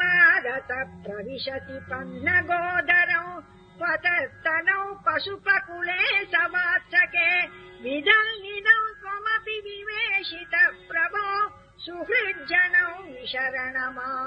मादत प्रविशति तन्न गोदरौ पशुपकुले समात्सके विदल्लिनौ त्वमपि विवेशित प्रभो सुहृज्जनौ विशरणमासुरक्षितुम्